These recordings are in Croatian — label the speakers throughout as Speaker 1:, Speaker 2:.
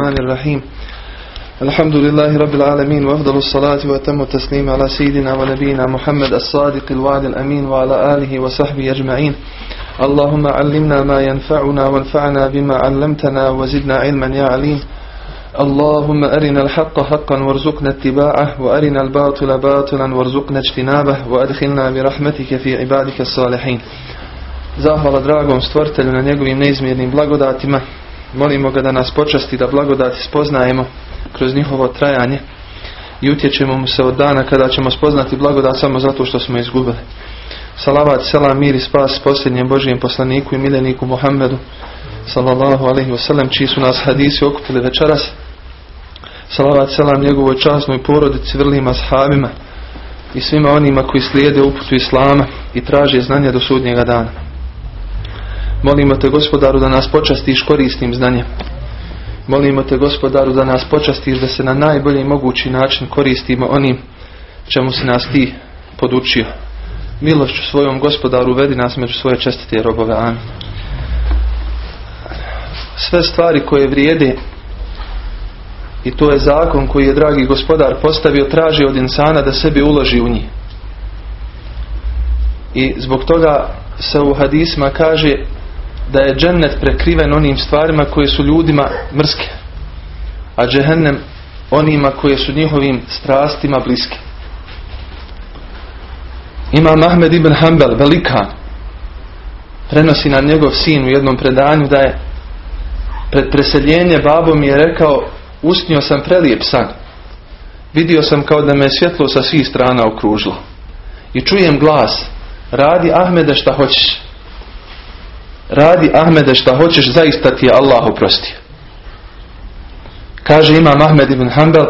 Speaker 1: الرحمن الرحيم. الحمد لله رب العالمين وأفضل الصلاة وأتم التسليم على سيدنا ونبينا محمد الصادق الوعد الأمين وعلى آله وصحبه أجمعين. اللهم علمنا ما ينفعنا وانفعنا بما علمتنا وزدنا علما يا عليم. اللهم أرنا الحق حقا وارزقنا اتباعه وأرنا الباطل باطلا وارزقنا اجتنابه وأدخلنا برحمتك في عبادك الصالحين. Zahvala dragom stvoritelju na njegovim neizmjernim blagodatima. Molimo ga da nas počasti da blagodati spoznajemo kroz njihovo trajanje i utječemo mu se od dana kada ćemo spoznati blagodat samo zato što smo izgubili. Salavat, selam, mir i spas posljednjem Božijem poslaniku i miljeniku Muhammedu sallallahu alaihi wasallam čiji su nas hadisi okupili večeras. Salavat, selam njegovoj časnoj porodici, vrlima sahabima i svima onima koji slijede uputu Islama i traže znanje do sudnjega dana. Molimo te gospodaru da nas počastiš korisnim znanjem. Molimo te gospodaru da nas počastiš da se na najbolji mogući način koristimo onim čemu si nas ti podučio. Milošću svojom gospodaru vedi nas među svoje čestite robove. Amin. Sve stvari koje vrijede i to je zakon koji je dragi gospodar postavio traži od insana da sebi uloži u njih. I zbog toga se u hadisma kaže da je džennet prekriven onim stvarima koje su ljudima mrske, a džehennem onima koje su njihovim strastima bliske. Ima Ahmed ibn Hanbel, velika, prenosi na njegov sin u jednom predanju da je pred preseljenje babo mi je rekao usnio sam prelijep san. Vidio sam kao da me svjetlo sa svih strana okružilo. I čujem glas, radi Ahmede šta hoćeš radi Ahmede šta hoćeš, zaista ti je Allah oprostio. Kaže imam Ahmed ibn Hanbel,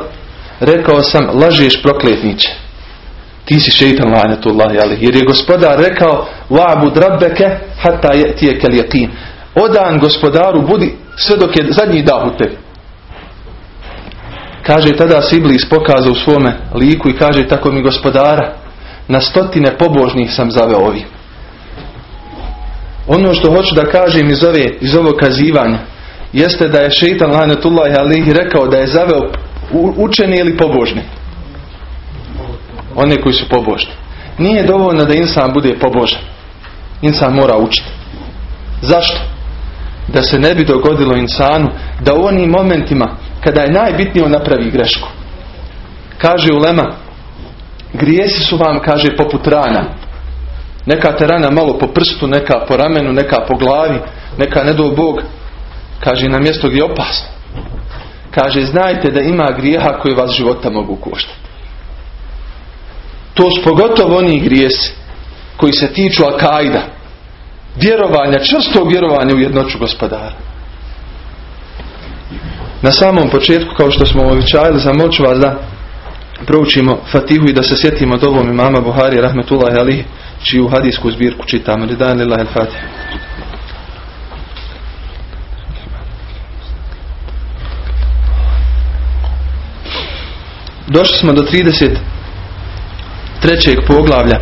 Speaker 1: rekao sam, lažeš prokletniče. Ti si šeitan lanetullahi ali. Jer je gospodar rekao, wa'bud rabbeke hatta je kel yakin. Odan gospodaru budi sve dok je zadnji dah u tebi. Kaže tada Siblis pokazao u svome liku i kaže tako mi gospodara, na stotine pobožnih sam zaveo ovim. Ono što hoću da kažem iz, ove, iz ovog kazivanja jeste da je šeitan lanetullahi alihi rekao da je zaveo učeni ili pobožni. One koji su pobožni. Nije dovoljno da insan bude pobožan. Insan mora učiti. Zašto? Da se ne bi dogodilo insanu da u onim momentima kada je najbitnije napravi grešku. Kaže ulema, grijesi su vam, kaže, poput rana neka te rana malo po prstu, neka po ramenu, neka po glavi, neka ne do Bog. Kaže na mjesto gdje je opasno. Kaže znajte da ima grijeha koji vas života mogu koštati. To su pogotovo oni grijesi koji se tiču akajda. Vjerovanja, čvrstog vjerovanja u jednoću gospodara. Na samom početku, kao što smo običajili, zamoću vas da proučimo Fatihu i da se sjetimo dovom imama Buhari, rahmetullahi alihi, čiju hadijsku zbirku čitamo. Lidan lillahi al-Fatih. Došli smo do 33. poglavlja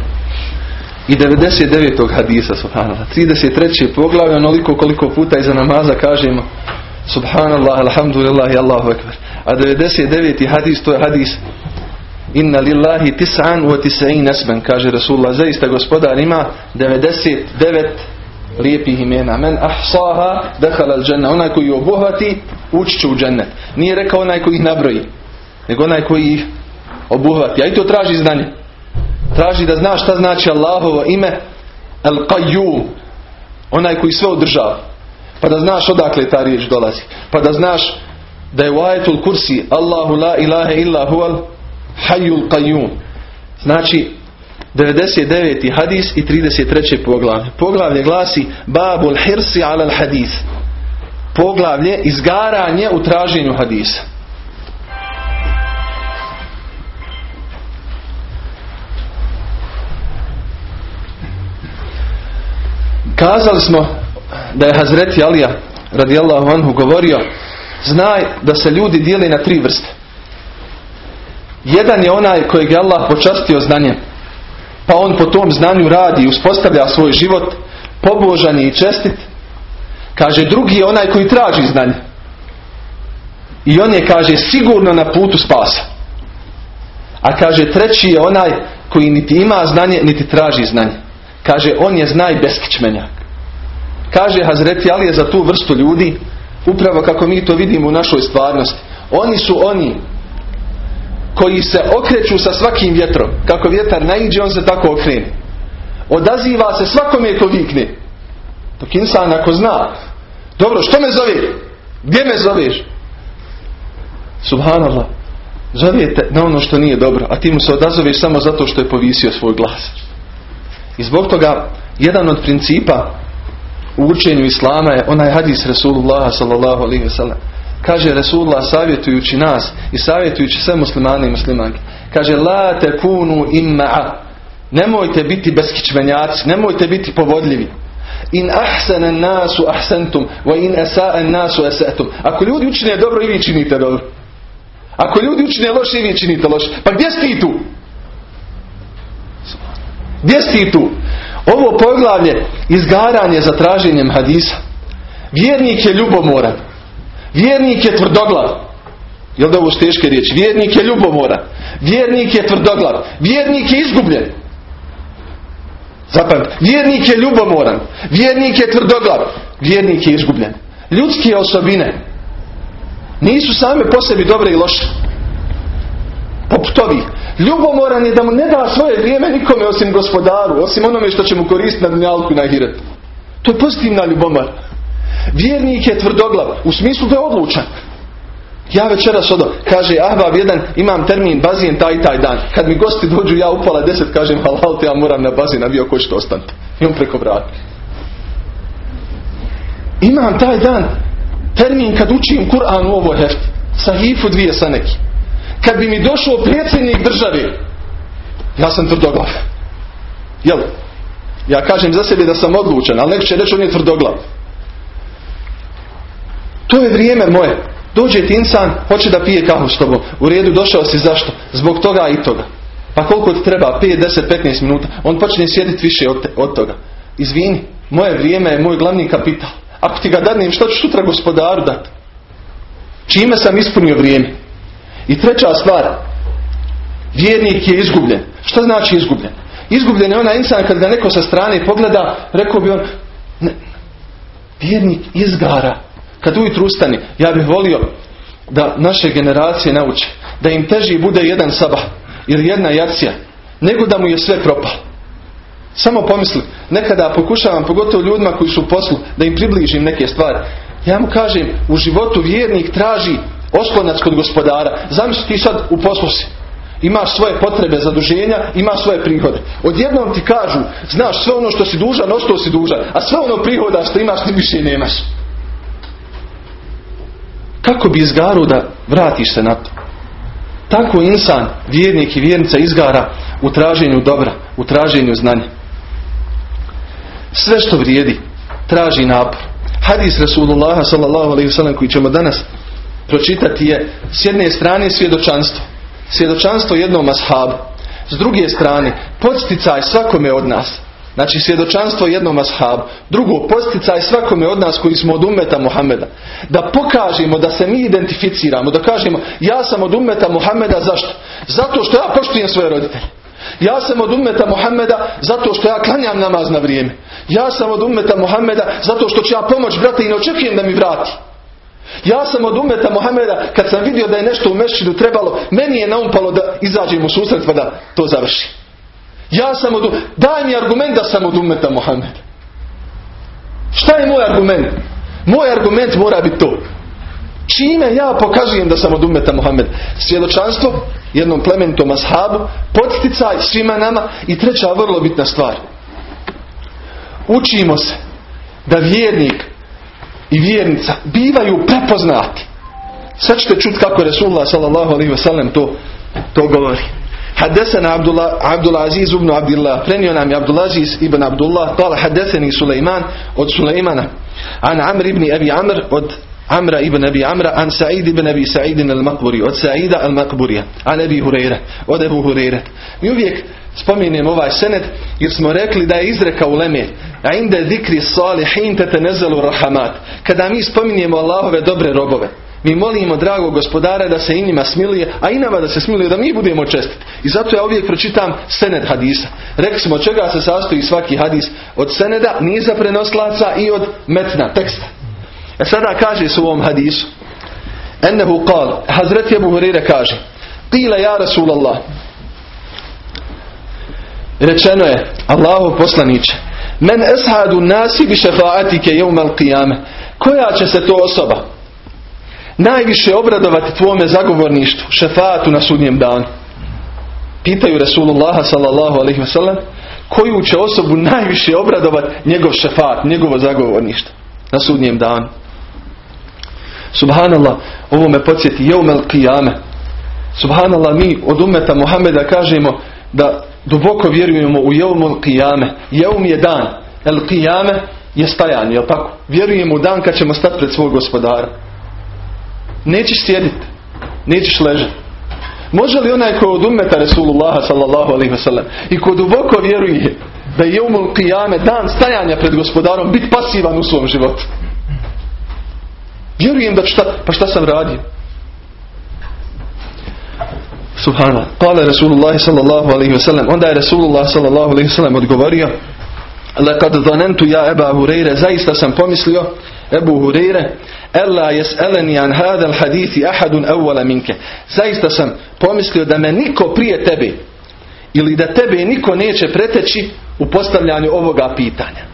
Speaker 1: i 99. hadisa subhanallah. 33. poglavlja onoliko koliko puta iza namaza kažemo subhanallah, alhamdulillah Allahu ekber. A 99. hadis to je hadis Inna lillahi tis'an wa tis'in esmen, kaže Rasulullah. Zaista gospodar ima 99 lijepih imena. Men ahsaha dehala al dženna. Onaj koji obuhvati, ući će u džennet. Nije rekao onaj koji ih nabroji, nego onaj koji ih obuhvati. A i to traži znanje. Traži da zna šta znači Allahovo ime al qayyum. Onaj koji sve održava. Pa da znaš odakle ta riječ dolazi. Pa da znaš da je u ajetul kursi Allahu la ilaha illa huval Hayyul Qayyum. Znači 99. hadis i 33. poglavlje. Poglavlje glasi Babul hirsi ala hadis. Poglavlje izgaranje u traženju hadisa. Kazali smo da je Hazreti Alija radijallahu anhu govorio znaj da se ljudi dijeli na tri vrste. Jedan je onaj kojeg je Allah počastio znanjem. Pa on po tom znanju radi i uspostavlja svoj život, pobožan i čestit. Kaže drugi je onaj koji traži znanje. I on je, kaže, sigurno na putu spasa. A kaže, treći je onaj koji niti ima znanje, niti traži znanje. Kaže, on je znaj beskičmenjak. Kaže Hazreti Ali je za tu vrstu ljudi, upravo kako mi to vidimo u našoj stvarnosti. Oni su oni koji se okreću sa svakim vjetrom. Kako vjetar naiđe, on se tako okrene. Odaziva se svakome ko vikne. Dok insan ako zna, dobro, što me zove? Gdje me zoveš? Subhanallah. Zovete na ono što nije dobro, a ti mu se odazoveš samo zato što je povisio svoj glas. I zbog toga, jedan od principa u učenju Islama je onaj hadis Rasulullah sallallahu alaihi wa. Kaže Rasulullah savjetujući nas i savjetujući sve muslimane i muslimanke. Kaže La tekunu imma'a. Nemojte biti beskičmenjaci, nemojte biti povodljivi. In ahsana nasu ahsantum wa in asa'a nasu asatum. Ako ljudi učine dobro i vi činite dobro. Ako ljudi učine loše i vi činite loše. Pa gdje si ti tu? Gdje si ti tu? Ovo poglavlje izgaranje za traženjem hadisa. Vjernik je ljubomoran. Vjernik je tvrdoglav. Jel da ovo teške riječi? Vjernik je ljubomoran. Vjernik je tvrdoglav. Vjernik je izgubljen. Zapam, vjernik je ljubomoran. Vjernik je tvrdoglav. Vjernik je izgubljen. Ljudske osobine nisu same po sebi dobre i loše. Poput ovih. Ljubomoran je da mu ne da svoje vrijeme nikome osim gospodaru, osim onome što će mu koristiti na dunjalku na hiretu. To je pozitivna ljubomor. Vjernik je tvrdoglav, u smislu da je odlučan. Ja večeras odo, kaže Ahbab jedan, imam termin bazijen taj taj dan. Kad mi gosti dođu, ja upala deset, kažem halal te, ja moram na bazin, a vi oko ćete ostati. I on preko vrata. Imam taj dan termin kad učim Kur'an u ovoj hefti. Sahifu dvije sa neki. Kad bi mi došao predsjednik države, ja sam tvrdoglav. Jel? Ja kažem za sebe da sam odlučen, ali neko će reći on je tvrdoglav. To je vrijeme moje. Dođe ti insan, hoće da pije kahu s tobom. U redu došao si zašto? Zbog toga i toga. Pa koliko ti treba? 5, 10, 15 minuta. On počne sjediti više od, od toga. Izvini, moje vrijeme je moj glavni kapital. Ako ti ga dadnem, što ću sutra gospodaru dati? Čime sam ispunio vrijeme? I treća stvar, vjernik je izgubljen. Što znači izgubljen? Izgubljen je onaj insan kad ga neko sa strane pogleda, rekao bi on, ne, vjernik izgara. Kad ujutru ustani, ja bih volio da naše generacije nauče, da im teži bude jedan sabah ili jedna jacija, nego da mu je sve propalo. Samo pomisli, nekada pokušavam, pogotovo ljudima koji su u poslu, da im približim neke stvari. Ja mu kažem, u životu vjernik traži oslonac kod gospodara. Zamisli ti sad u poslu si. Imaš svoje potrebe zaduženja, imaš svoje prihode. Odjednom ti kažu, znaš sve ono što si dužan, ostao si dužan, a sve ono prihoda što imaš ti više nemaš. Kako bi izgaru da vratiš se na to? Tako insan, vjernik i vjernica izgara u traženju dobra, u traženju znanja. Sve što vrijedi, traži napor. Hadis Rasulullaha wasallam koji ćemo danas pročitati je s jedne strane svjedočanstvo. Svjedočanstvo jednom ashabu. S druge strane, podsticaj svakome od nas. Znači svjedočanstvo jednom ashabu. Drugo, posticaj svakome od nas koji smo od umeta Muhameda. Da pokažemo da se mi identificiramo. Da kažemo ja sam od umeta Muhameda zašto? Zato što ja poštujem svoje roditelje. Ja sam od ummeta Muhammeda zato što ja klanjam namaz na vrijeme. Ja sam od ummeta Muhammeda zato što ću ja pomoć brate i ne očekujem da mi vrati. Ja sam od ummeta Muhammeda kad sam vidio da je nešto u mešćinu trebalo, meni je naumpalo da izađem u susret pa da to završi. Ja sam od Daj mi argument da sam od Muhammeda. Šta je moj argument? Moj argument mora biti to. Čime ja pokazujem da sam od ummeta Muhammeda? Svjedočanstvo, jednom plementom ashabu, podsticaj svima nama i treća vrlo bitna stvar. Učimo se da vjernik i vjernica bivaju prepoznati. Sad ćete čuti kako Resulullah sallallahu to, to govori. حدثنا Abdullah, الله عبد ibn Abdullah. عبد الله je Abdullah عبد ibn Abdullah. عبد hadesani قال od سليمان An Amr ibn Abi Amr od Amra ibn Abi Amra. An عمرو ibn Abi Sa'idin al-Makburi. Od Sa'ida سعيد المقبري عن ابي هريره Od Ebu هريره Mi spominjem ovaj senet jer smo rekli da je izreka u Leme a inda zikri salihin te rahamat kada mi spominjemo Allahove dobre robove mi molimo dragog gospodara da se i njima a i nama da se smiluje, da mi budemo čestiti. I zato ja uvijek pročitam sened hadisa. Rekli smo čega se sastoji svaki hadis. Od seneda, niza prenoslaca i od metna, teksta. E sada kaže se u ovom hadisu. Ennehu kal, Hazreti Abu Hurire kaže, Qila ja Rasulallah. Rečeno je, Allahu poslaniće, Men eshadu nasi bi šefaatike jevmal qiyame. Koja će se to osoba najviše obradovati tvome zagovorništvu, šefatu na sudnjem danu? Pitaju Rasulullah sallallahu alaihi wasallam koju će osobu najviše obradovati njegov šefat, njegovo zagovorništvo na sudnjem danu. Subhanallah, ovo me podsjeti jevmel qiyame. Subhanallah, mi od umeta Muhameda kažemo da duboko vjerujemo u jevmel qiyame. Jevm je dan. El qiyame je stajanje, jel tako? Vjerujemo u dan kad ćemo stati pred svog gospodara. Nećeš sjediti. Nećeš ležati. Može li onaj ko od umeta Resulullaha sallallahu alaihi wasallam i ko duboko vjeruje da je jevmel qiyame dan stajanja pred gospodarom biti pasivan u svom životu? Vjerujem da šta, pa šta sam radio? Subhanallah. Kale Rasulullah sallallahu alaihi wa sallam. Onda je Rasulullah sallallahu alaihi wa sallam odgovorio Lekad zanentu ja Eba Hureyre Zaista sam pomislio Ebu Hureyre Ella jes'eleni an hadal hadithi ahadun awwala minke Zaista sam pomislio da me niko prije tebe ili da tebe niko neće preteći u postavljanju ovoga pitanja.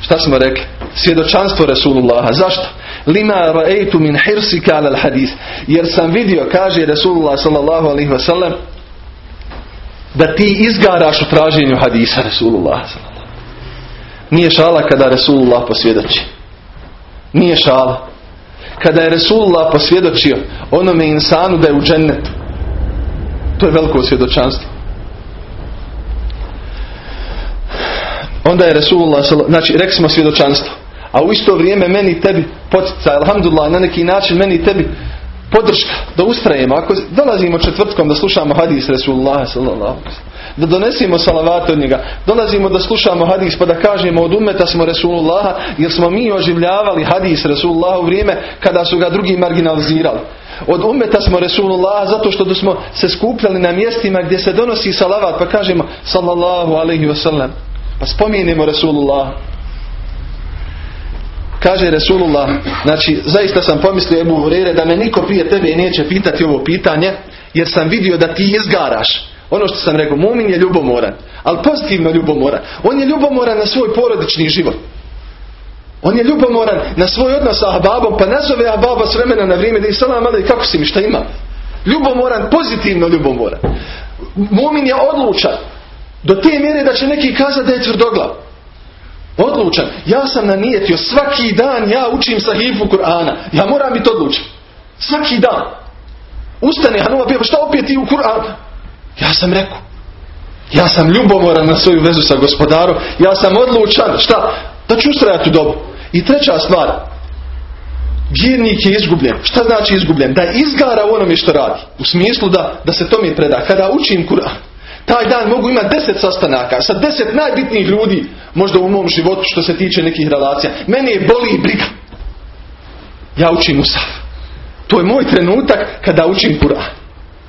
Speaker 1: Šta smo rekli? Svjedočanstvo Rasulullaha. Zašto? Lima ra'aytu min hirsika ala hadis. Jer sam vidio, kaže Rasulullah sallallahu alaihi wasallam, da ti izgaraš u traženju hadisa Rasulullah sallallahu Nije šala kada Rasulullah posvjedoči. Nije šala. Kada je Rasulullah posvjedočio onome insanu da je u džennetu. To je veliko svjedočanstvo. Onda je Rasulullah, znači rekli smo svjedočanstvo. A u isto vrijeme meni tebi potica, alhamdulillah, na neki način meni tebi podrška da ustrajemo. Ako dolazimo četvrtkom da slušamo hadis Rasulullah sallallahu da donesimo salavat od njega, dolazimo da slušamo hadis pa da kažemo od umeta smo Rasulullaha jer smo mi oživljavali hadis Rasulullah u vrijeme kada su ga drugi marginalizirali. Od umeta smo Rasulullah zato što smo se skupljali na mjestima gdje se donosi salavat pa kažemo sallallahu alaihi wasallam. Pa spominjemo Rasulullah. Kaže Rasulullah, znači zaista sam pomislio Ebu Hurere da me niko prije tebe neće pitati ovo pitanje, jer sam vidio da ti izgaraš. Ono što sam rekao, mumin je ljubomoran, ali pozitivno ljubomoran. On je ljubomoran na svoj porodični život. On je ljubomoran na svoj odnos sa Ahbabom, pa nazove Ahbaba s vremena na vrijeme da salam i kako si mi, šta ima? Ljubomoran, pozitivno ljubomoran. Mumin je odlučan. Do te mjere da će neki kazati da je tvrdoglav. Odlučan. Ja sam nanijetio svaki dan ja učim sahifu Kur'ana. Ja moram biti odlučan. Svaki dan. Ustane Hanuma bio, šta opet i u Kur'an? Ja sam rekao. Ja sam ljubomoran na svoju vezu sa gospodarom. Ja sam odlučan. Šta? Da ću ustrajati u dobu. I treća stvar. Vjernik je izgubljen. Šta znači izgubljen? Da izgara u onome što radi. U smislu da, da se to mi preda. Kada učim Kur'an. Taj dan mogu imati deset sastanaka sa deset najbitnijih ljudi možda u mom životu što se tiče nekih relacija. Mene je boli i briga. Ja učim Usaf. To je moj trenutak kada učim Kur'an.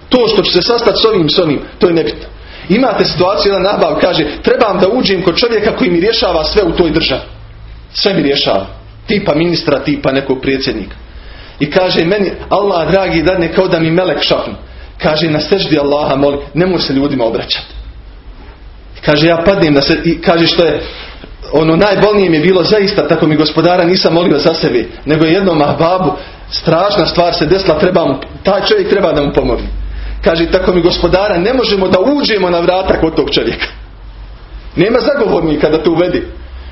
Speaker 1: To što će se sastati s ovim, s ovim, to je nebitno. Imate situaciju, jedan nabav kaže, trebam da uđem kod čovjeka koji mi rješava sve u toj državi. Sve mi rješava. Tipa ministra, tipa nekog predsjednika. I kaže meni, Allah dragi dadne kao da mi melek šapnu. Kaže na seždi Allaha moli, nemoj se ljudima obraćati. Kaže ja padnem da se, i kaže što je, ono najbolnije mi je bilo zaista, tako mi gospodara nisam molio za sebe, nego je jednom ahbabu, strašna stvar se desila, treba mu, taj čovjek treba da mu pomogne. Kaže, tako mi gospodara, ne možemo da uđemo na vrata kod tog čovjeka. Nema zagovornika da to uvedi.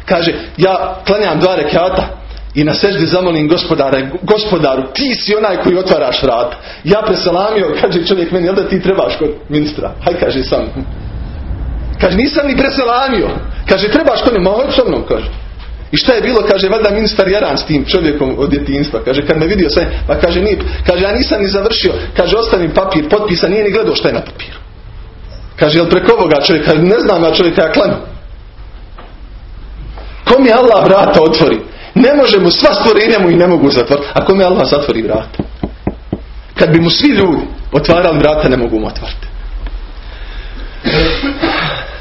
Speaker 1: Kaže, ja klanjam dva rekata, i na seždi zamolim gospodara, gospodaru, ti si onaj koji otvaraš vrat. Ja preselamio, kaže čovjek meni, jel da ti trebaš kod ministra? Haj, kaže sam. Kaže, nisam ni preselamio. Kaže, trebaš kod njima, sa kaže. I šta je bilo, kaže, valjda ministar Jaran s tim čovjekom od djetinstva. Kaže, kad me vidio sve, pa kaže, nije, kaže, ja nisam ni završio. Kaže, ostavim papir, potpisan, nije ni gledao šta je na papiru. Kaže, jel preko ovoga čovjeka, ne znam ja čovjeka, ja klanju. Kom je Allah vrata otvori? Ne može mu sva stvorenja mu i ne mogu zatvoriti. Ako me Allah zatvori vrata. Kad bi mu svi ljudi otvarali vrata, ne mogu mu otvoriti.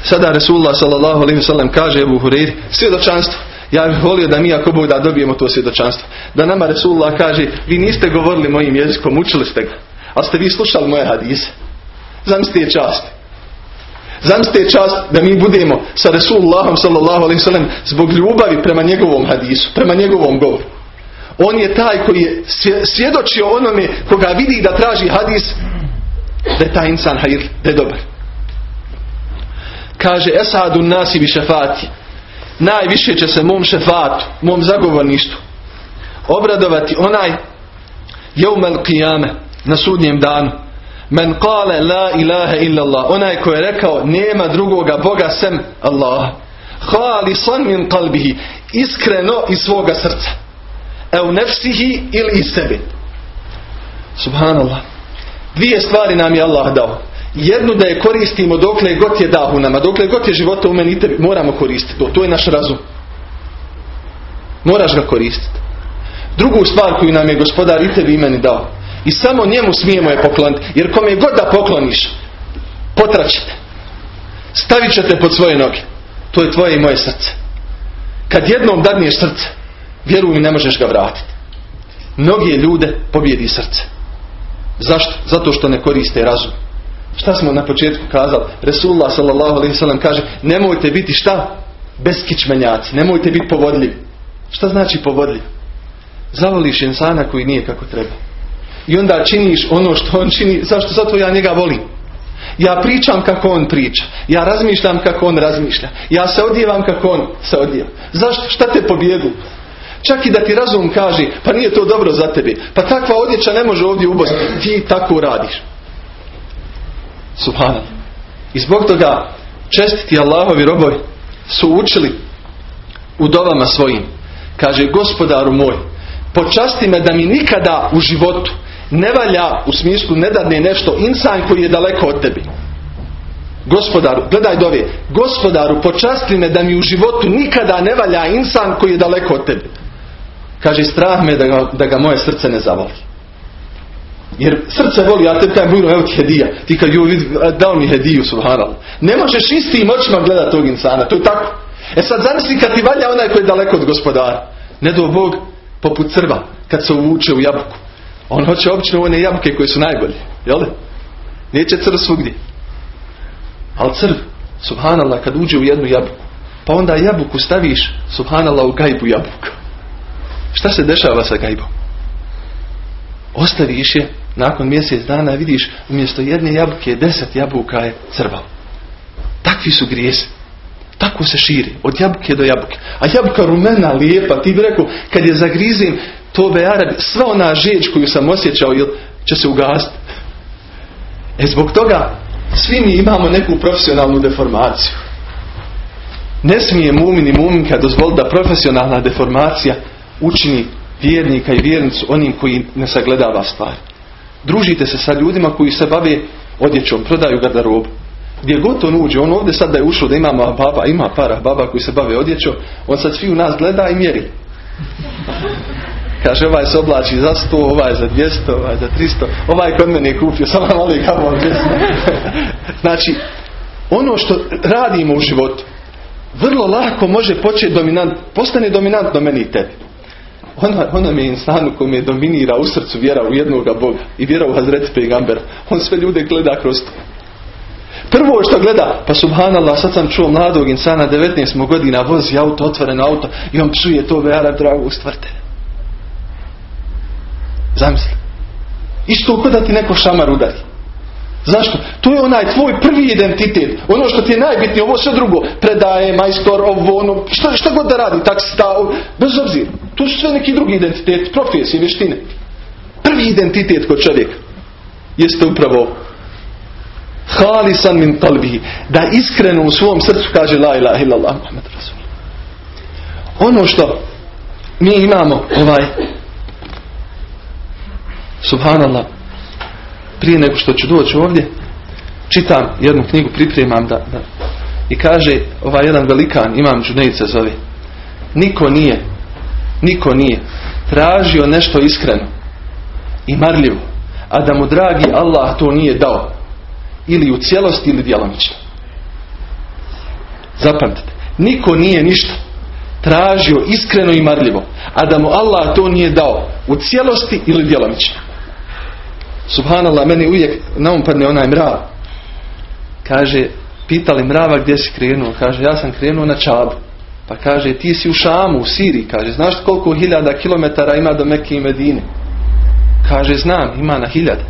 Speaker 1: Sada Resulullah sallallahu kaže Ebu Hureyri, svjedočanstvo. Ja bih volio da mi ako Bog da dobijemo to svjedočanstvo. Da nama Resulullah kaže, vi niste govorili mojim jezikom, učili ste ga. Ali ste vi slušali moje hadise. Zamislite je čast. Zamislite je čast da mi budemo sa Resulullahom sallallahu alaihi wasallam zbog ljubavi prema njegovom hadisu, prema njegovom govoru. On je taj koji je svjedočio onome koga vidi da traži hadis da je taj insan hajir, da je dobar. Kaže Esadu nasi bi šefati. Najviše će se mom šefatu, mom zagovorništvu obradovati onaj jeumel qiyame na sudnjem danu. Men kale la ilaha illa Allah. Onaj koji je rekao nema drugoga Boga sem Allah. Hvali son min kalbihi. Iskreno iz svoga srca. E u nefsihi ili iz sebe. Subhanallah. Dvije stvari nam je Allah dao. Jednu da je koristimo dokle god je dahu nama. Dokle god je života u meni. Moramo koristiti. To, to je naš razum. Moraš ga koristiti. Drugu stvar koju nam je gospodar i tebi i meni dao. I samo njemu smijemo je pokloniti. Jer kome god da pokloniš, potraćete. Stavit ćete pod svoje noge. To je tvoje i moje srce. Kad jednom dadniješ srce, vjeruj mi ne možeš ga vratiti. Mnogi ljude pobjedi srce. Zašto? Zato što ne koriste razum. Šta smo na početku kazali? Resulullah s.a.v. kaže nemojte biti šta? Beskičmenjaci. Nemojte biti povodljivi. Šta znači povodljiv? Zavoliš insana koji nije kako treba. I onda činiš ono što on čini. Zašto? Zato ja njega volim. Ja pričam kako on priča. Ja razmišljam kako on razmišlja. Ja se odjevam kako on se odjeva. Zašto? Šta te pobjedu? Čak i da ti razum kaže, pa nije to dobro za tebe. Pa takva odjeća ne može ovdje ubosti. Ti tako radiš. Subhanallah. I zbog toga čestiti Allahovi robovi su učili u dovama svojim. Kaže, gospodaru moj, počasti me da mi nikada u životu ne valja u smislu ne dadne nešto insan koji je daleko od tebi. Gospodaru, gledaj dove, gospodaru počasti me da mi u životu nikada ne valja insan koji je daleko od tebi. Kaže, strah me da ga, da ga moje srce ne zavoli. Jer srce voli, a te kaj bujno, evo ti hedija. Ti kad ju vidi, dao mi hediju, subhanallah. Ne možeš istim očima gledati tog insana, to je tako. E sad zamisli kad ti valja onaj koji je daleko od gospodara. Ne do Bog, poput crva, kad se uvuče u jabuku. On hoće obično one jabuke koje su najbolje. Jel? Neće crv svugdje. Ali crv, subhanallah, kad uđe u jednu jabuku, pa onda jabuku staviš, subhanallah, u gajbu jabuka. Šta se dešava sa gajbom? Ostaviš je, nakon mjesec dana vidiš, umjesto jedne jabuke, deset jabuka je crvalo. Takvi su grijesi. Tako se širi, od jabuke do jabuke. A jabuka rumena, lijepa, ti bi rekao, kad je zagrizim, to be Arabi, sva ona žeđ koju sam osjećao će se ugasiti. E zbog toga svi mi imamo neku profesionalnu deformaciju. Ne smije mumin i muminka dozvoliti da profesionalna deformacija učini vjernika i vjernicu onim koji ne sagledava stvari. Družite se sa ljudima koji se bave odjećom, prodaju garderobu. Gdje god on uđe, on ovdje sad da je ušao da imamo baba, ima para baba koji se bave odjećom, on sad svi u nas gleda i mjeri. Kaže ovaj se oblači za 100, ovaj za 200, ovaj za 300, ovaj kod mene je kupio, samo malo je kao Znači, ono što radimo u životu, vrlo lako može početi dominant, postane dominantno meni i tebi. Ona, ona mi je insanu koji me dominira u srcu vjera u jednoga Boga i vjera u Hazreti Pegambera. On sve ljude gleda kroz to. Prvo što gleda, pa subhanallah, sad sam čuo mladog insana, 19 godina, vozi auto, otvoreno auto i on psuje to ve Arab drago stvrte. Zamisli. Isto kod da ti neko šamar udari. Zašto? To je onaj tvoj prvi identitet. Ono što ti je najbitnije, ovo sve drugo. Predaje, majstor, ovo, ono, šta, šta god da radi, taksista, bez obzira. To su sve neki drugi identitet, profesije, vještine. Prvi identitet kod čovjeka jeste upravo halisan min kalbihi. Da iskreno u svom srcu kaže la ilaha illallah Muhammed Rasul. Ono što mi imamo ovaj subhanallah prije nego što ću doći ovdje čitam jednu knjigu pripremam da, da i kaže ovaj jedan velikan imam Džunejca zove niko nije niko nije tražio nešto iskreno i marljivo, a da mu dragi Allah to nije dao. Ili u cijelosti ili djelomično. Zapamtite, niko nije ništa tražio iskreno i marljivo, a da mu Allah to nije dao u cijelosti ili djelomično. Subhanallah, meni uvijek naumpadne onaj mrav. Kaže, pitali mrava gdje si krenuo. Kaže, ja sam krenuo na Čabu. Pa kaže, ti si u Šamu, u Siriji. Kaže, znaš koliko hiljada kilometara ima do Mekke i Medine? Kaže, znam, ima na hiljade.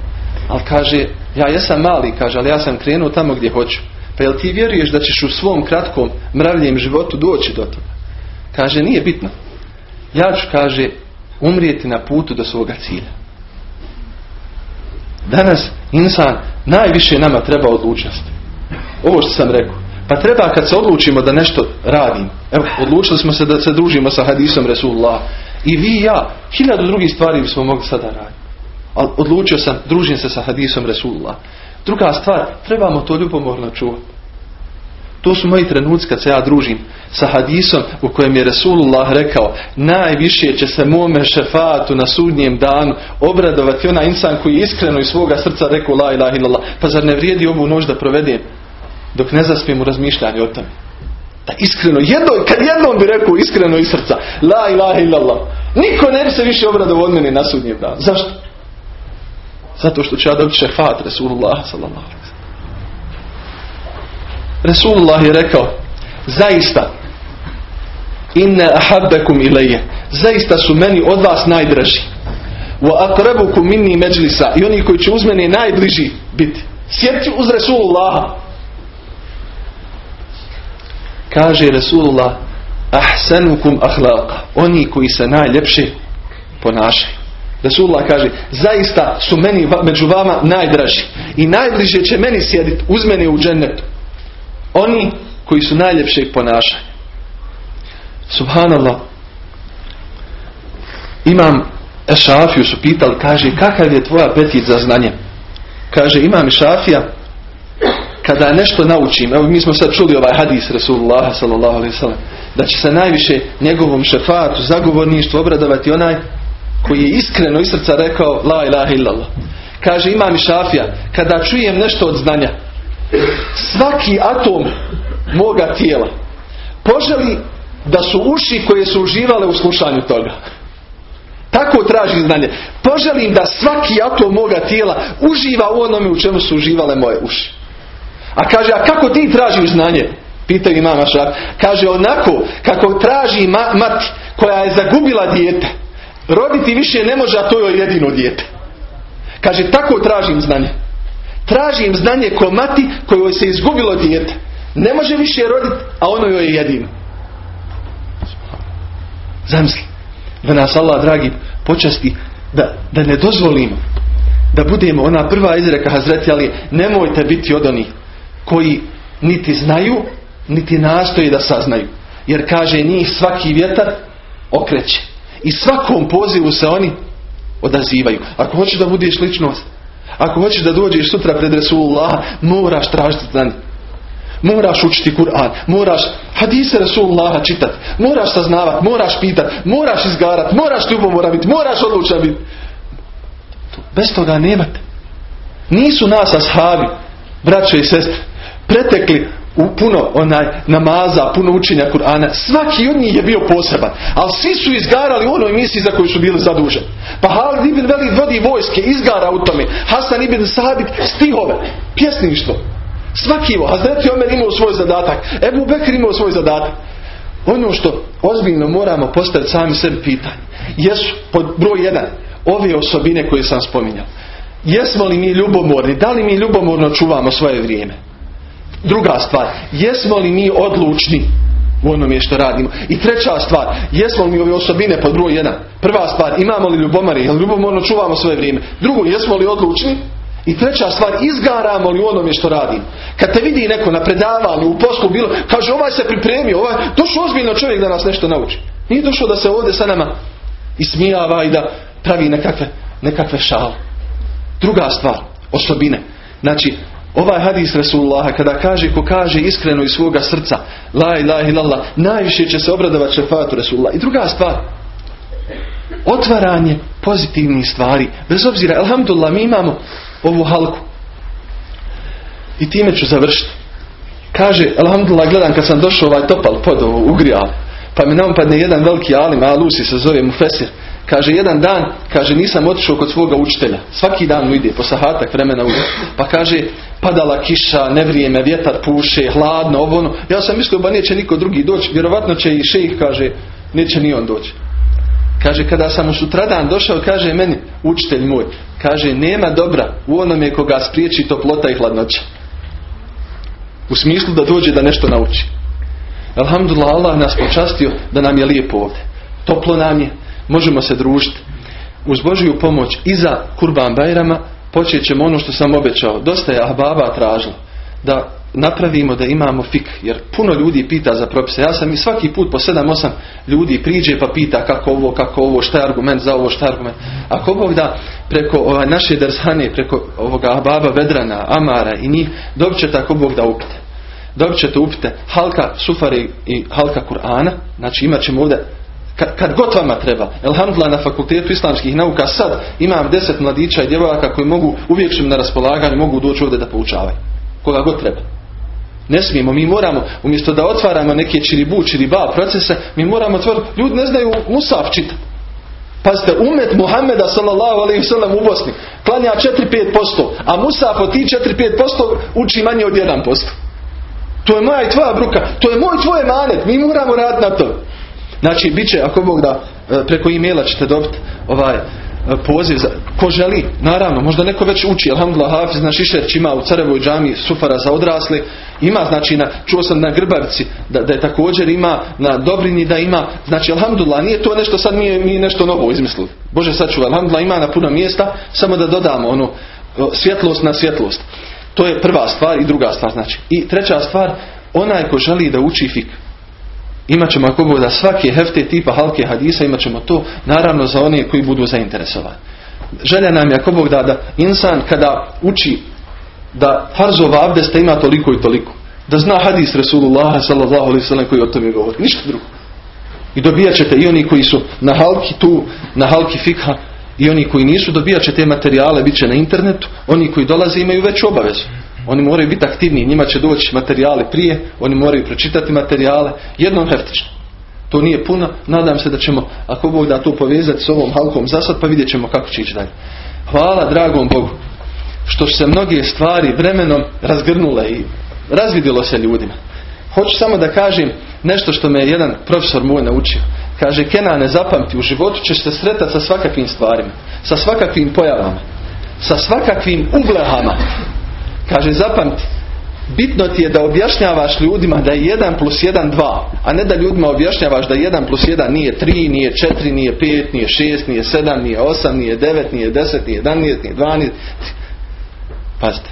Speaker 1: Ali kaže, ja jesam mali, kaže, ali ja sam krenuo tamo gdje hoću. Pa jel ti vjeruješ da ćeš u svom kratkom mravljem životu doći do toga? Kaže, nije bitno. Ja ću, kaže, umrijeti na putu do svoga cilja. Danas insan najviše nama treba odlučnosti. Ovo što sam rekao. Pa treba kad se odlučimo da nešto radim. Evo, odlučili smo se da se družimo sa hadisom Resulullah. I vi i ja, hiljadu drugih stvari bismo mogli sada raditi. Ali odlučio sam, družim se sa hadisom Resulullah. Druga stvar, trebamo to ljubomorno čuvati. To su moji trenuci kad se ja družim sa hadisom u kojem je Resulullah rekao najviše će se mome šefatu na sudnjem danu obradovati onaj insan koji je iskreno iz svoga srca rekao la ilaha illallah. Pa zar ne vrijedi ovu noć da provedem dok ne zaspijem u razmišljanju o tome. Da iskreno, jedno, kad jednom bi rekao iskreno iz srca la ilaha illallah. Niko ne bi se više obradovao od mene na sudnjem danu. Zašto? Zato što će ja dobiti šefat Resulullah sallallahu Resulullah je rekao zaista inne ahabbekum ilaje zaista su meni od vas najdraži. Wa aqrabukum minni međlisa i oni koji će uz mene najbliži biti. Sjediti uz Resulullaha kaže Resulullah ahsanukum ahlaqa oni koji se najljepše ponašaju. Resulullah kaže zaista su meni među vama najdraži. I najbliže će meni sjediti uz mene u džennetu oni koji su najljepšeg ponašanja. Subhanallah. Imam Ešafiju su pitali, kaže, kakav je tvoja apetit za znanje? Kaže, imam Ešafija, kada nešto naučim, evo mi smo sad čuli ovaj hadis Rasulullah sallallahu alaihi sallam, da će se najviše njegovom šefatu, zagovorništvu obradovati onaj koji je iskreno iz srca rekao la ilaha illallah. Kaže, imam Šafija, kada čujem nešto od znanja, svaki atom moga tijela poželi da su uši koje su uživale u slušanju toga. Tako traži znanje. Poželim da svaki atom moga tijela uživa u onome u čemu su uživale moje uši. A kaže, a kako ti tražiš znanje? Pitaju mama šak. Kaže, onako kako traži ma mati koja je zagubila dijete. Roditi više ne može, a to je jedino dijete. Kaže, tako tražim znanje. Tražim znanje ko mati kojoj se izgubilo dijete. Ne može više roditi, a ono joj je jedino. Zamisli. Da nas Allah, dragi, počasti da, da ne dozvolimo da budemo ona prva izreka Hazreti Ali nemojte biti od onih koji niti znaju niti nastoji da saznaju. Jer kaže njih svaki vjetar okreće. I svakom pozivu se oni odazivaju. Ako hoćeš da budeš ličnost, ako hoćeš da dođeš sutra pred Resulullah, moraš tražiti znanje. Moraš učiti Kur'an, moraš hadise Resulullaha čitati, moraš saznavati, moraš pitati, moraš izgarati, moraš ljubomora biti, moraš odlučan biti. Bez toga nemate. Nisu nas ashabi, braće i sestre, pretekli puno onaj namaza, puno učenja Kur'ana. Svaki od njih je bio poseban. Ali svi su izgarali u onoj misiji za koju su bili zaduženi. Pa Halid ibn Velid vodi vojske, izgara u tome. Hasan ibn Sabit stihove, pjesništvo. Svaki imao. Hazreti Omer imao svoj zadatak. Ebu Bekr imao svoj zadatak. Ono što ozbiljno moramo postaviti sami sebi pitanje. Jesu, pod broj jedan, ove osobine koje sam spominjao. Jesmo li mi ljubomorni? Da li mi ljubomorno čuvamo svoje vrijeme? Druga stvar, jesmo li mi odlučni u onome što radimo? I treća stvar, jesmo li mi ove osobine pod broj jedan? Prva stvar, imamo li ljubomari? Jel ljubomorno čuvamo svoje vrijeme? Drugo, jesmo li odlučni? I treća stvar, izgaramo li u onome što radimo? Kad te vidi neko na predavanju, u poslu bilo, kaže ovaj se pripremio, ovaj, došao ozbiljno čovjek da nas nešto nauči. Nije došao da se ovdje sa nama ismijava i da pravi nekakve, nekakve šale. Druga stvar, osobine. Znači, ovaj hadis Rasulullaha kada kaže ko kaže iskreno iz svoga srca la ilaha illallah najviše će se obradovati šefatu Rasulullah. I druga stvar, otvaranje pozitivnih stvari. Bez obzira, alhamdulillah, mi imamo ovu halku. I time ću završiti. Kaže, alhamdulillah, gledam kad sam došao ovaj topal pod ovo ugrijal. Pa mi napadne jedan veliki alim, Alusi se zove mu Fesir. Kaže, jedan dan, kaže, nisam otišao kod svoga učitelja. Svaki dan mu ide, po sahatak vremena uvijek. Pa kaže, padala kiša, nevrijeme, vjetar puše, hladno, ovo ono. Ja sam mislio, ba neće niko drugi doći. Vjerovatno će i šejih, kaže, neće ni on doći. Kaže, kada sam u sutradan došao, kaže meni, učitelj moj, kaže, nema dobra u onome koga spriječi toplota i hladnoća. U smislu da dođe da nešto nauči. Alhamdulillah, Allah nas počastio da nam je lijepo ovdje. Toplo nam je, možemo se družiti. Uz Božiju pomoć iza Kurban Bajrama počet ćemo ono što sam obećao. Dosta je Ahbaba tražilo da napravimo da imamo fik, jer puno ljudi pita za propise. Ja sam i svaki put po 7-8 ljudi priđe pa pita kako ovo, kako ovo, šta je argument za ovo, šta je argument. Ako Bog da preko ove naše drzhane, preko ovoga Ahbaba Vedrana, Amara i njih, dobit ćete ako Bog da upite. Dobit ćete upite halka sufari i halka Kur'ana, znači imat ćemo ovdje kad, kad god vama treba. Elhamdulillah na fakultetu islamskih nauka sad imam deset mladića i djevojaka koji mogu uvijek na raspolaganju, mogu doći ovdje da poučavaju. Koga god treba. Ne smijemo, mi moramo, umjesto da otvaramo neke čiribu, čiriba procese, mi moramo otvoriti. Ljudi ne znaju Musaf čitati. Pazite, umet Muhammeda sallallahu alaihi sallam u Bosni klanja 4-5%, a Musaf od ti 4-5% uči manje od 1%. To je moja i tvoja bruka, to je moj tvoj manet, mi moramo raditi na to. Znači, bit će, ako Bog da, e, preko e-maila ćete dobiti ovaj e, poziv za, ko želi, naravno, možda neko već uči, alhamdulillah, Hafiz naš Išerć ima u Carevoj džami sufara za odrasle, ima, znači, na, čuo sam na Grbarci, da, da je također ima, na Dobrini da ima, znači, alhamdulillah, nije to nešto, sad mi, mi nešto novo izmislili. Bože, sad ću, alhamdulillah, ima na puno mjesta, samo da dodamo, ono, svjetlost na svjetlost. To je prva stvar i druga stvar, znači. I treća stvar, onaj ko želi da uči fik, Imat ćemo ako Bog da svake hefte tipa halke hadisa, imat ćemo to naravno za one koji budu zainteresovani. Želja nam je ako Bog da, da insan kada uči da farzova abdesta ima toliko i toliko. Da zna hadis Rasulullah sallallahu alaihi sallam koji o tome govori. Ništa drugo. I dobijat ćete i oni koji su na halki tu, na halki fikha, i oni koji nisu dobijat će te materijale, bit će na internetu. Oni koji dolaze imaju veću obavezu. Oni moraju biti aktivniji, njima će doći materijale prije, oni moraju pročitati materijale, jednom heftično. To nije puno, nadam se da ćemo, ako Bog da to povezati s ovom halkom za sad, pa vidjet ćemo kako će ići dalje. Hvala dragom Bogu, što se mnoge stvari vremenom razgrnule i razvidilo se ljudima. Hoću samo da kažem nešto što me je jedan profesor moj naučio. Kaže, Kena ne zapamti, u životu ćeš se sretati sa svakakvim stvarima, sa svakakvim pojavama, sa svakakvim ublehama, Kaže, zapamti, bitno ti je da objašnjavaš ljudima da je 1 plus 1 2, a ne da ljudima objašnjavaš da 1 plus 1 nije 3, nije 4, nije 5, nije 6, nije 7, nije 8, nije 9, nije 10, nije 11, nije 12. Pazite,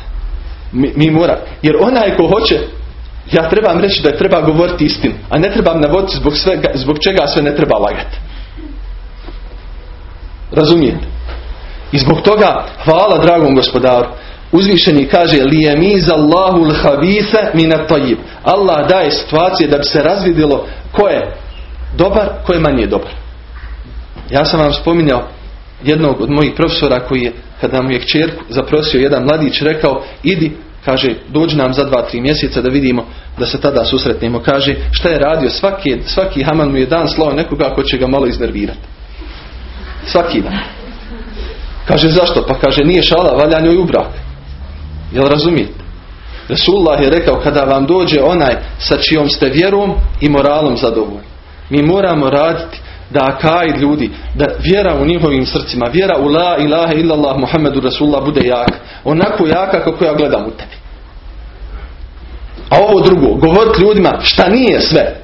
Speaker 1: mi, mi mora. Jer onaj ko hoće, ja trebam reći da treba govoriti istinu, a ne trebam navoditi zbog, svega, zbog čega sve ne treba lagati. Razumijete? I zbog toga hvala dragom gospodaru Uzvišeni kaže lijemiz Allahu l'havitha mina tajib. Allah daje situacije da bi se razvidjelo ko je dobar, ko je manje dobar. Ja sam vam spominjao jednog od mojih profesora koji je, kada mu je kćerku zaprosio jedan mladić, rekao idi, kaže, dođi nam za dva, tri mjeseca da vidimo da se tada susretnemo. Kaže, šta je radio? Svaki, svaki Haman mu je dan slao nekoga ko će ga malo iznervirati. Svaki dan. Kaže, zašto? Pa kaže, nije šala, valja njoj u brak. Jel razumijete? Resulullah je rekao kada vam dođe onaj sa čijom ste vjerom i moralom zadovoljni. Mi moramo raditi da akajd ljudi, da vjera u njihovim srcima, vjera u la ilaha illallah Muhammedu Rasulullah bude jaka. Onako jaka kako ja gledam u tebi. A ovo drugo, govoriti ljudima šta nije sve.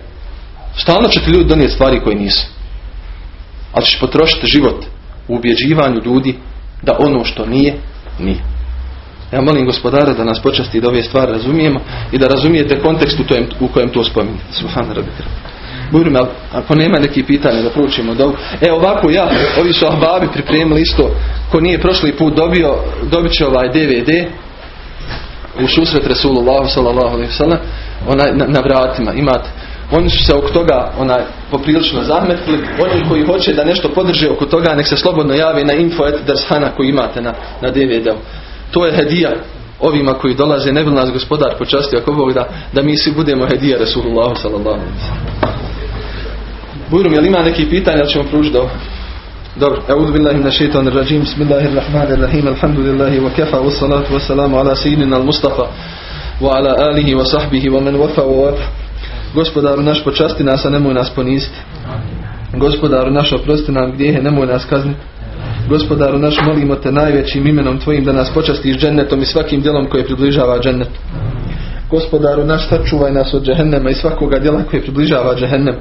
Speaker 1: Stalno će ti ljudi donijeti stvari koje nisu. Ali ćeš potrošiti život u ubjeđivanju ljudi da ono što nije, nije. Ja molim gospodara da nas počasti da ove stvari razumijemo i da razumijete kontekst u, tojem, u kojem to spominjete. Subhana rabika. Budem, ako nema neki pitanja da proučimo da E ovako ja, ovi su ahbabi pripremili isto, ko nije prošli put dobio, dobit će ovaj DVD u susret Rasulullah sallallahu alaihi sallam, onaj na, na vratima imate oni su se oko toga onaj poprilično zahmetili. Oni koji hoće da nešto podrže oko toga, nek se slobodno javi na info.dershana koji imate na, na DVD-u to je hedija ovima koji dolaze, ne bi nas gospodar počastio ako Bog da, da mi svi budemo hedija Resulullahu sallallahu alaihi Bujrum, jel ima neki pitanja, jel ćemo pružiti ovo? Dobro, eudu billahi na šeitan rajim, bismillahirrahmanirrahim, alhamdulillahi wa kefa, wa salatu wa salamu ala sejidina al-Mustafa, wa ala alihi wa sahbihi wa men wafa wa wafa. Gospodar, naš počasti nas, a nemoj nas poniziti. Gospodar, naš oprosti nam gdje je, nemoj nas kazniti. Gospodaru naš molimo te najvećim imenom Tvojim da nas počastiš džennetom i svakim djelom koje približava džennetu. Gospodaru naš sačuvaj nas od džehennema i svakoga djela koje približava džehennem.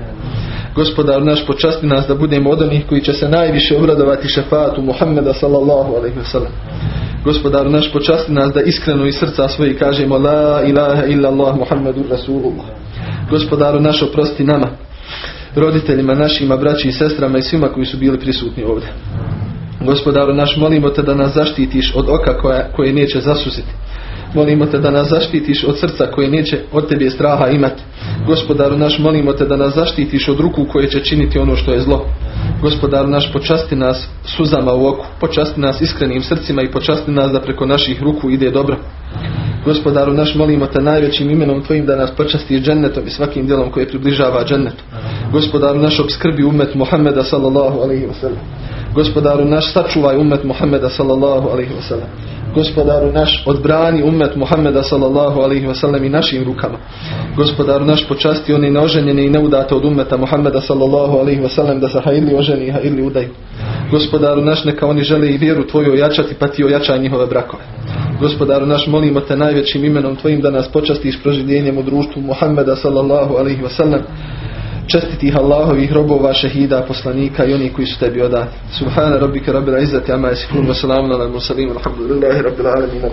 Speaker 1: Gospodaru naš počasti nas da budemo od onih koji će se najviše obradovati šefatu Muhammeda sallallahu alaihi wasallam. Gospodaru naš počasti nas da iskreno iz srca svoji kažemo La ilaha illa Allah Muhammedur Rasulullah. Gospodaru naš oprosti nama, roditeljima našima, braći i sestrama i svima koji su bili prisutni ovdje. Gospodaru naš, molimo te da nas zaštitiš od oka koja, koje neće zasusiti. Molimo te da nas zaštitiš od srca koje neće od tebe straha imati. Gospodaru naš, molimo te da nas zaštitiš od ruku koje će činiti ono što je zlo. Gospodaru naš, počasti nas suzama u oku, počasti nas iskrenim srcima i počasti nas da preko naših ruku ide dobro. Gospodaru naš, molimo te najvećim imenom Tvojim da nas počastiš džennetom i svakim djelom koje približava džennetu. Gospodaru naš, obskrbi umet Muhammeda sallallahu alaihi wa sallam. Gospodaru naš, sačuvaj umet Muhammeda sallallahu alaihi wa sallam. Gospodaru naš, odbrani umet Muhammeda sallallahu alaihi wa sallam i našim rukama. Gospodaru naš, počasti oni neoženjeni i neudate od umeta Muhammeda sallallahu alaihi wa sallam da se ili oženi i ili udaju. Gospodaru naš, neka oni žele i vjeru Tvoju ojačati pa Ti ojačaj njihove brakove. Gospodaru naš, molimo te najvećim imenom Tvojim da nas počastiš proživljenjem u društvu Muhammeda sallallahu alaihi wa sallam čestitih Allahovih robova, šehida, poslanika i oni koji su tebi odati. Subhana rabbika rabbil izzati amma yasifun wa salamun ala mursalin walhamdulillahi rabbil alamin. al